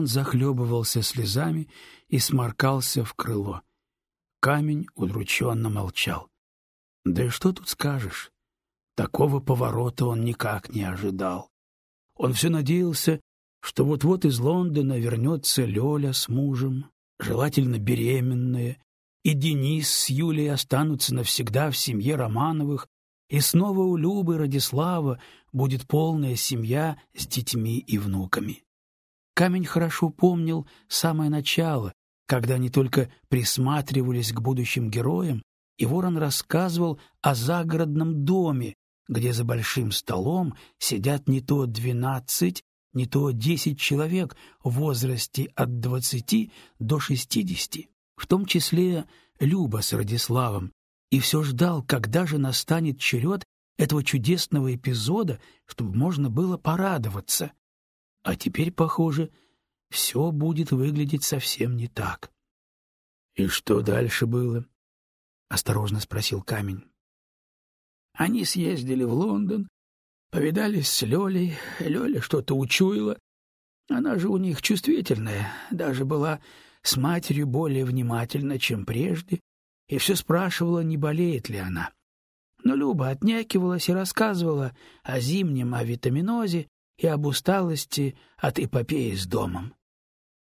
Ворон захлебывался слезами и сморкался в крыло. Камень удрученно молчал. Да и что тут скажешь? Такого поворота он никак не ожидал. Он все надеялся, что вот-вот из Лондона вернется Лёля с мужем, желательно беременная, и Денис с Юлей останутся навсегда в семье Романовых, и снова у Любы Радислава будет полная семья с детьми и внуками. Камень хорошо помнил самое начало, когда они только присматривались к будущим героям, и Ворон рассказывал о загородном доме, где за большим столом сидят не то двенадцать, не то десять человек в возрасте от двадцати до шестидесяти, в том числе Люба с Радиславом, и все ждал, когда же настанет черед этого чудесного эпизода, чтобы можно было порадоваться. А теперь, похоже, все будет выглядеть совсем не так. — И что дальше было? — осторожно спросил камень. Они съездили в Лондон, повидались с Лёлей, Лёля что-то учуяла. Она же у них чувствительная, даже была с матерью более внимательна, чем прежде, и все спрашивала, не болеет ли она. Но Люба отнекивалась и рассказывала о зимнем авитаминозе и об усталости от эпопеи с домом.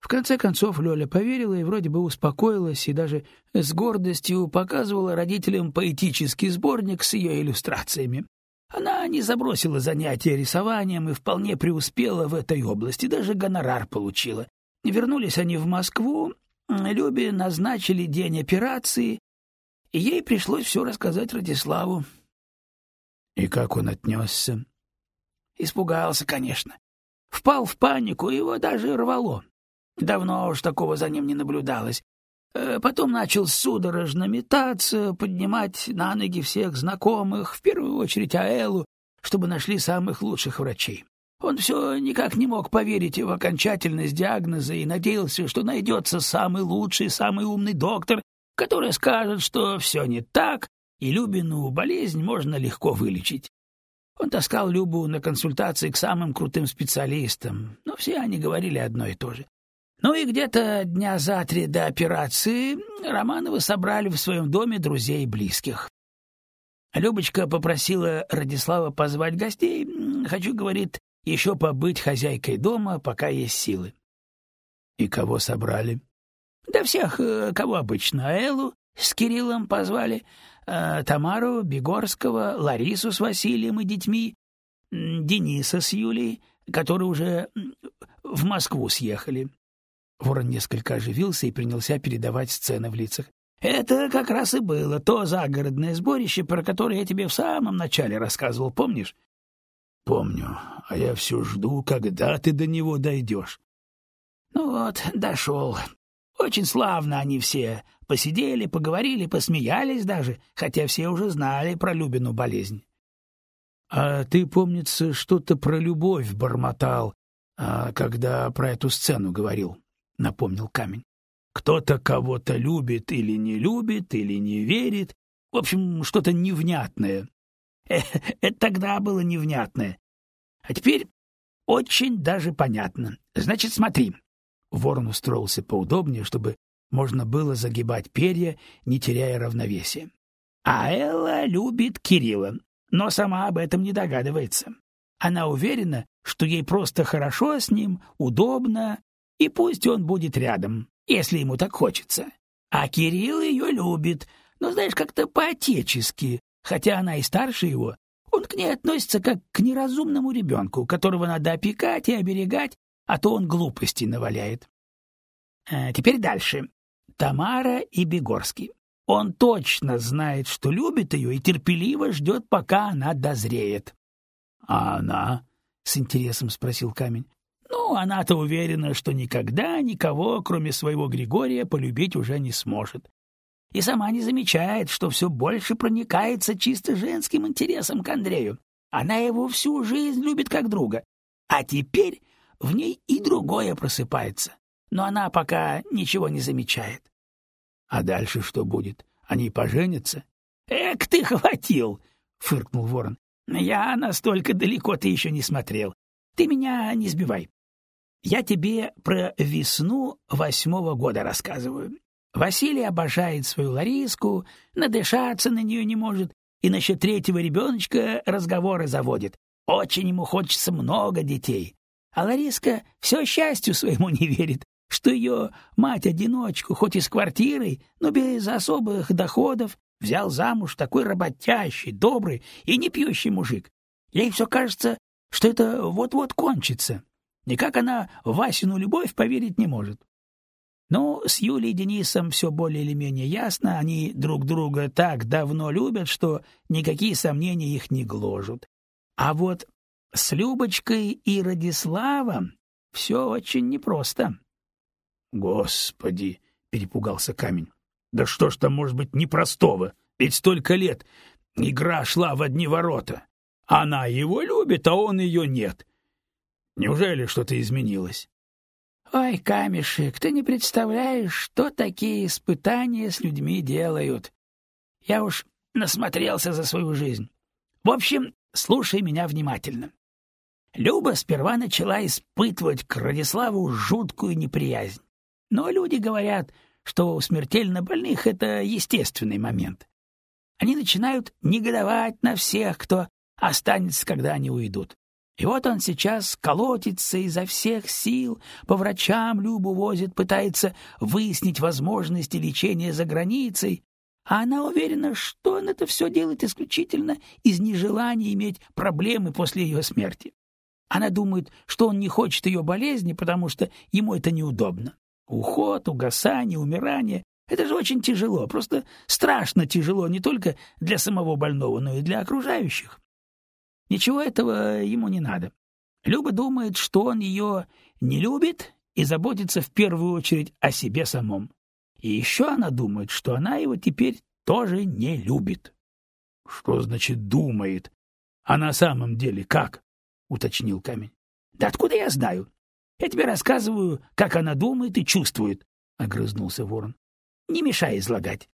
В конце концов Лёля поверила и вроде бы успокоилась, и даже с гордостью показывала родителям поэтический сборник с ее иллюстрациями. Она не забросила занятия рисованием и вполне преуспела в этой области, даже гонорар получила. Вернулись они в Москву, Любе назначили день операции, и ей пришлось все рассказать Радиславу. И как он отнесся? Испугался, конечно. Впал в панику, его даже рвало. Давно уж такого за ним не наблюдалось. Э, потом начал судорожно метаться, поднимать на ноги всех знакомых, в первую очередь Аэлу, чтобы нашли самых лучших врачей. Он все никак не мог поверить в окончательность диагноза и надеялся, что найдется самый лучший, самый умный доктор, который скажет, что все не так, и Любину болезнь можно легко вылечить. Он таскал Любу на консультации к самым крутым специалистам, но все они говорили одно и то же. Ну и где-то дня за три до операции Романовы собрали в своем доме друзей и близких. Любочка попросила Радислава позвать гостей. «Хочу, — говорит, — еще побыть хозяйкой дома, пока есть силы». «И кого собрали?» «Да всех, э, кого обычно. Эллу с Кириллом позвали, э, Тамару Бегорского, Ларису с Василием и детьми, Дениса с Юлей, которые уже в Москву съехали. Ворон несколько оживился и принялся передавать сцены в лицах. «Это как раз и было то загородное сборище, про которое я тебе в самом начале рассказывал, помнишь?» «Помню, а я все жду, когда ты до него дойдешь». «Ну вот, дошел. Очень славно они все. Посидели, поговорили, посмеялись даже, хотя все уже знали про Любину болезнь». «А ты, помнится, что-то про любовь бормотал, а, когда про эту сцену говорил?» — напомнил камень. «Кто-то кого-то любит или не любит, или не верит. В общем, что-то невнятное. Э, это тогда было невнятное. А теперь очень даже понятно. Значит, смотри». Ворон устроился поудобнее, чтобы можно было загибать перья, не теряя равновесия. А Элла любит Кирилла, но сама об этом не догадывается. Она уверена, что ей просто хорошо с ним, удобно, и пусть он будет рядом, если ему так хочется. А Кирилл ее любит, но, знаешь, как-то по-отечески, хотя она и старше его. Он к ней относится как к неразумному ребенку, которого надо опекать и оберегать, а то он глупости наваляет. А теперь дальше. Тамара и Бегорский. Он точно знает, что любит ее и терпеливо ждет, пока она дозреет. — А она? — с интересом спросил камень. Ну, она-то уверена, что никогда никого, кроме своего Григория, полюбить уже не сможет. И сама не замечает, что все больше проникается чисто женским интересом к Андрею. Она его всю жизнь любит как друга. А теперь в ней и другое просыпается. Но она пока ничего не замечает. А дальше что будет? Они поженятся? Эк, ты хватил, фыркнул Ворон. Я настолько далеко ты еще не смотрел. Ты меня не сбивай. Я тебе про весну восьмого года рассказываю. Василий обожает свою Лариску, надышаться на нее не может, и насчет третьего ребеночка разговоры заводит. Очень ему хочется много детей. А Лариска все счастью своему не верит, что ее мать-одиночку, хоть и с квартирой, но без особых доходов, взял замуж такой работящий, добрый и не пьющий мужик. Ей все кажется, что это вот-вот кончится. Никак она Васину любовь поверить не может. Но с Юлей и Денисом все более или менее ясно, они друг друга так давно любят, что никакие сомнения их не гложут. А вот с Любочкой и Радиславом все очень непросто. Господи, перепугался камень. Да что ж там может быть непростого? Ведь столько лет игра шла в одни ворота. Она его любит, а он ее нет. Неужели что-то изменилось? Ой, камешек, ты не представляешь, что такие испытания с людьми делают. Я уж насмотрелся за свою жизнь. В общем, слушай меня внимательно. Люба сперва начала испытывать к Радиславу жуткую неприязнь. Но люди говорят, что у смертельно больных это естественный момент. Они начинают негодовать на всех, кто останется, когда они уйдут. И вот он сейчас колотится изо всех сил, по врачам Любу возит, пытается выяснить возможности лечения за границей, а она уверена, что он это все делает исключительно из нежелания иметь проблемы после ее смерти. Она думает, что он не хочет ее болезни, потому что ему это неудобно. Уход, угасание, умирание — это же очень тяжело, просто страшно тяжело не только для самого больного, но и для окружающих. Ничего этого ему не надо. Люба думает, что он ее не любит и заботится в первую очередь о себе самом. И еще она думает, что она его теперь тоже не любит. — Что значит «думает»? А на самом деле как? — уточнил камень. — Да откуда я знаю? Я тебе рассказываю, как она думает и чувствует, — огрызнулся ворон. — Не мешай излагать.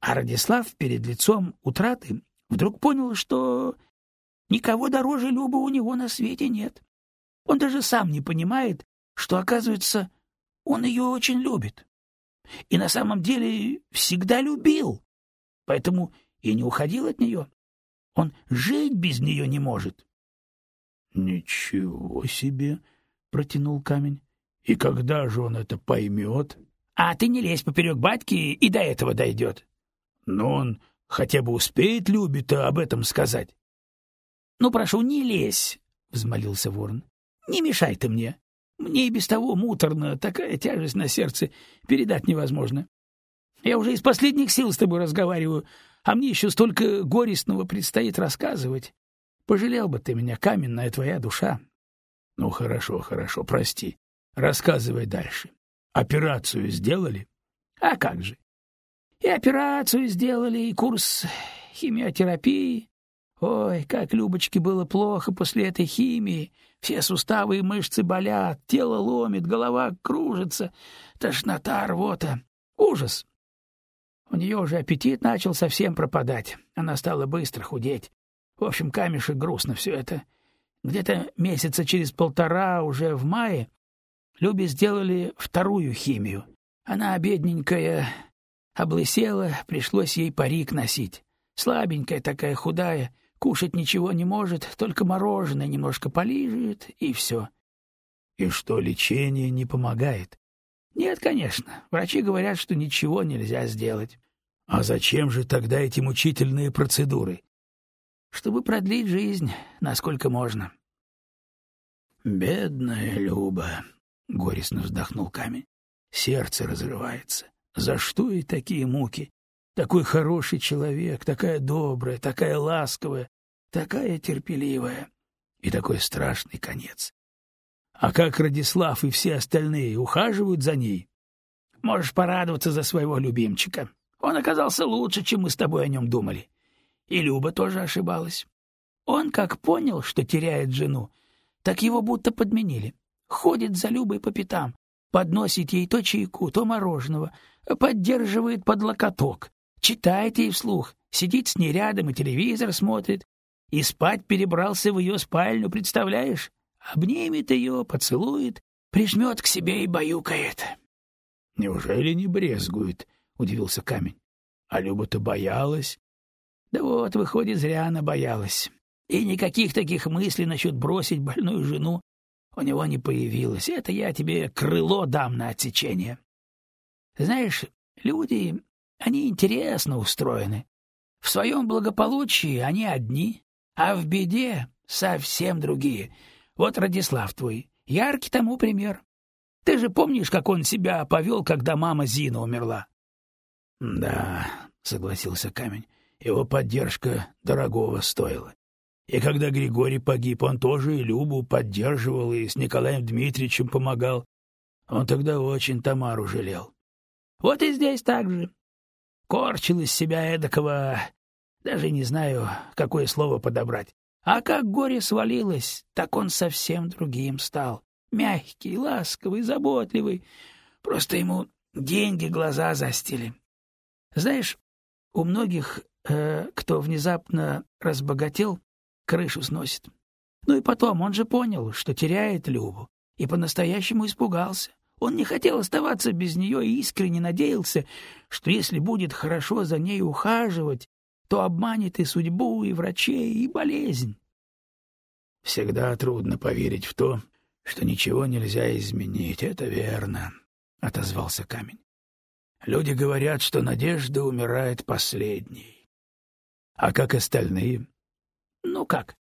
А Радислав перед лицом утраты вдруг понял, что Никого дороже Любы у него на свете нет. Он даже сам не понимает, что, оказывается, он ее очень любит. И на самом деле всегда любил, поэтому и не уходил от нее. Он жить без нее не может. — Ничего себе! — протянул камень. — И когда же он это поймет? — А ты не лезь поперек батьки, и до этого дойдет. — Но он хотя бы успеет любит об этом сказать. Ну, прошу, не лезь, взмолился ворон. Не мешай ты мне. Мне и без того муторно, такая тяжесть на сердце передать невозможно. Я уже из последних сил с тобой разговариваю, а мне еще столько горестного предстоит рассказывать. Пожалел бы ты меня, каменная твоя душа. Ну хорошо, хорошо, прости. Рассказывай дальше. Операцию сделали? А как же? И операцию сделали, и курс химиотерапии, Ой, как Любочке было плохо после этой химии. Все суставы и мышцы болят, тело ломит, голова кружится, тошнота, рвота. Ужас! У нее уже аппетит начал совсем пропадать. Она стала быстро худеть. В общем, камешек грустно все это. Где-то месяца через полтора, уже в мае, Любе сделали вторую химию. Она, бедненькая, облысела, пришлось ей парик носить. Слабенькая такая, худая, Кушать ничего не может, только мороженое немножко полижет, и все. И что, лечение не помогает? Нет, конечно. Врачи говорят, что ничего нельзя сделать. А зачем же тогда эти мучительные процедуры? Чтобы продлить жизнь, насколько можно. Бедная Люба, горестно вздохнул камень. Сердце разрывается. За что и такие муки? Такой хороший человек, такая добрая, такая ласковая, такая терпеливая и такой страшный конец. А как Радислав и все остальные ухаживают за ней? Можешь порадоваться за своего любимчика. Он оказался лучше, чем мы с тобой о нем думали. И Люба тоже ошибалась. Он как понял, что теряет жену, так его будто подменили. Ходит за Любой по пятам, подносит ей то чайку, то мороженого, поддерживает под локоток, читает ей вслух, сидит с ней рядом и телевизор смотрит, и спать перебрался в ее спальню, представляешь? Обнимет ее, поцелует, прижмет к себе и баюкает. — Неужели не брезгует? — удивился камень. — А Люба-то боялась. — Да вот, выходит, зря она боялась. И никаких таких мыслей насчет бросить больную жену у него не появилось. Это я тебе крыло дам на отсечение. Знаешь, люди, они интересно устроены. В своем благополучии они одни, а в беде совсем другие. Вот Радислав твой, яркий тому пример. Ты же помнишь, как он себя повел, когда мама Зина умерла? — Да, — согласился Камень, — его поддержка дорогого стоила. И когда Григорий погиб, он тоже и Любу поддерживал, и с Николаем Дмитриевичем помогал. Он тогда очень Тамару жалел. Вот и здесь так же. Корчил из себя эдакого... Даже не знаю, какое слово подобрать. А как горе свалилось, так он совсем другим стал. Мягкий, ласковый, заботливый. Просто ему деньги глаза застили. Знаешь, у многих, э, кто внезапно разбогател, крышу сносит. Ну и потом, он же понял, что теряет Любу, и по-настоящему испугался. Он не хотел оставаться без нее и искренне надеялся, что если будет хорошо за ней ухаживать, то обманет и судьбу, и врачей, и болезнь. Всегда трудно поверить в то, что ничего нельзя изменить, это верно, — отозвался камень. Люди говорят, что надежда умирает последней. А как остальные? Ну как?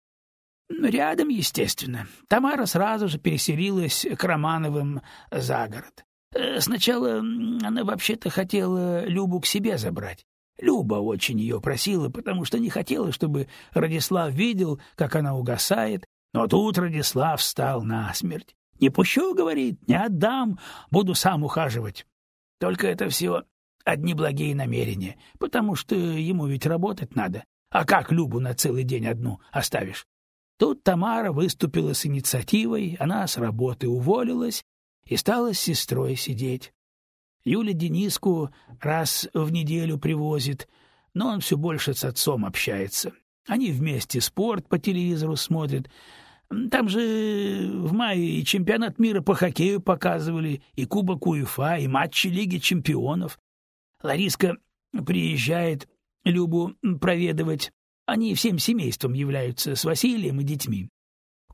Рядом, естественно. Тамара сразу же переселилась к Романовым за город. Э, сначала она вообще-то хотела Любу к себе забрать. Люба очень ее просила, потому что не хотела, чтобы Радислав видел, как она угасает, но тут Радислав встал насмерть. «Не пущу, — говорит, — не отдам, буду сам ухаживать. Только это все одни благие намерения, потому что ему ведь работать надо. А как Любу на целый день одну оставишь? Тут Тамара выступила с инициативой, она с работы уволилась и стала с сестрой сидеть. Юля Дениску раз в неделю привозит, но он все больше с отцом общается. Они вместе спорт по телевизору смотрят. Там же в мае и чемпионат мира по хоккею показывали, и Кубок УЕФА, и матчи Лиги чемпионов. Лариска приезжает Любу проведывать. Они всем семейством являются с Василием и детьми.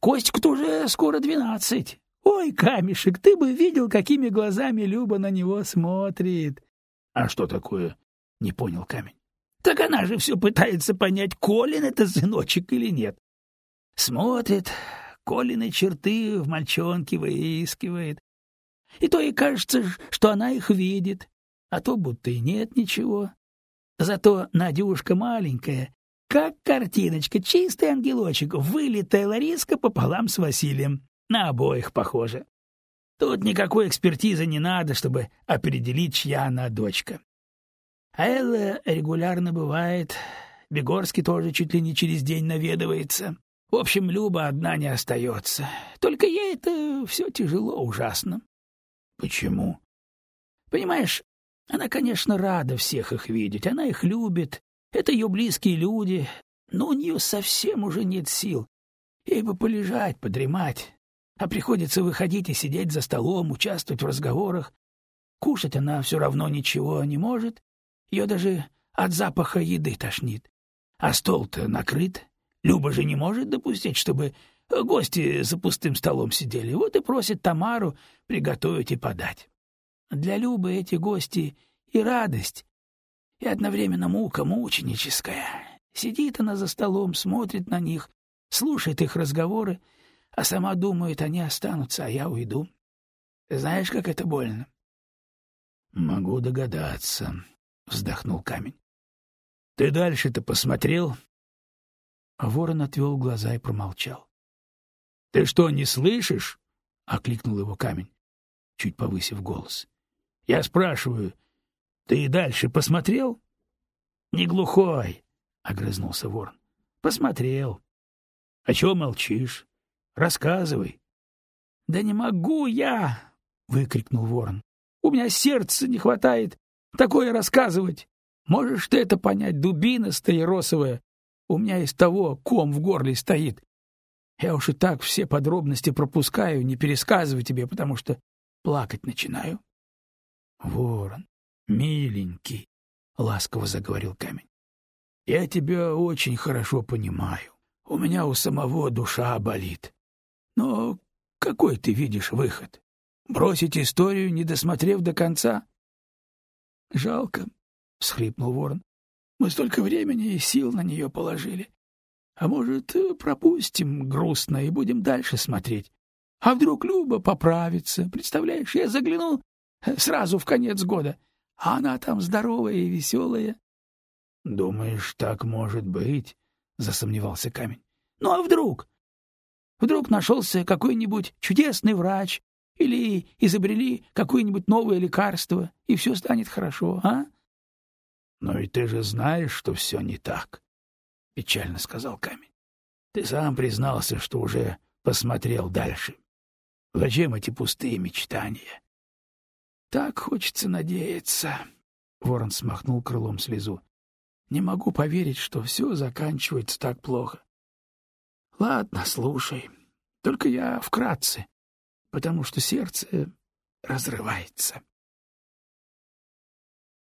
Костику тоже скоро двенадцать. Ой, камешек, ты бы видел, какими глазами Люба на него смотрит. — А что такое? — не понял камень. — Так она же все пытается понять, Колин это сыночек или нет. Смотрит, Колины черты в мальчонке выискивает. И то ей кажется, что она их видит, а то будто и нет ничего. Зато Надюшка маленькая, как картиночка, чистый ангелочек, вылитая Лариска пополам с Василием. На обоих похоже. Тут никакой экспертизы не надо, чтобы определить, чья она дочка. А Элла регулярно бывает, Бегорский тоже чуть ли не через день наведывается. В общем, Люба одна не остается. Только ей это все тяжело ужасно. — Почему? — Понимаешь, она, конечно, рада всех их видеть, она их любит, это ее близкие люди, но у нее совсем уже нет сил. Ей бы полежать, подремать, а приходится выходить и сидеть за столом, участвовать в разговорах. Кушать она все равно ничего не может, ее даже от запаха еды тошнит. А стол-то накрыт, Люба же не может допустить, чтобы гости за пустым столом сидели, вот и просит Тамару приготовить и подать. Для Любы эти гости и радость, и одновременно мука мученическая. Сидит она за столом, смотрит на них, слушает их разговоры, а сама думает, они останутся, а я уйду. Знаешь, как это больно? — Могу догадаться, — вздохнул камень. — Ты дальше-то посмотрел? Ворон отвел глаза и промолчал. — Ты что, не слышишь? — окликнул его камень, чуть повысив голос. Я спрашиваю, ты и дальше посмотрел? — Не глухой, — огрызнулся ворон. — Посмотрел. — А чего молчишь? Рассказывай. — Да не могу я! — выкрикнул ворон. — У меня сердца не хватает такое рассказывать. Можешь ты это понять, дубина стаиросовая? У меня из того ком в горле стоит. Я уж и так все подробности пропускаю, не пересказываю тебе, потому что плакать начинаю. — Ворон, миленький, — ласково заговорил камень, — я тебя очень хорошо понимаю. У меня у самого душа болит. Но какой ты видишь выход? Бросить историю, не досмотрев до конца? — Жалко, — всхлипнул ворон. — Мы столько времени и сил на нее положили. А может, пропустим грустно и будем дальше смотреть? А вдруг Люба поправится? Представляешь, я заглянул сразу в конец года, а она там здоровая и веселая. — Думаешь, так может быть? — засомневался камень. — Ну а вдруг? Вдруг нашелся какой-нибудь чудесный врач или изобрели какое-нибудь новое лекарство, и все станет хорошо, а? — Но и ты же знаешь, что все не так, — печально сказал камень. — Ты сам признался, что уже посмотрел дальше. Зачем эти пустые мечтания? — Так хочется надеяться. Ворон смахнул крылом слезу. — Не могу поверить, что все заканчивается так плохо. — Ладно, слушай. Только я вкратце, потому что сердце разрывается.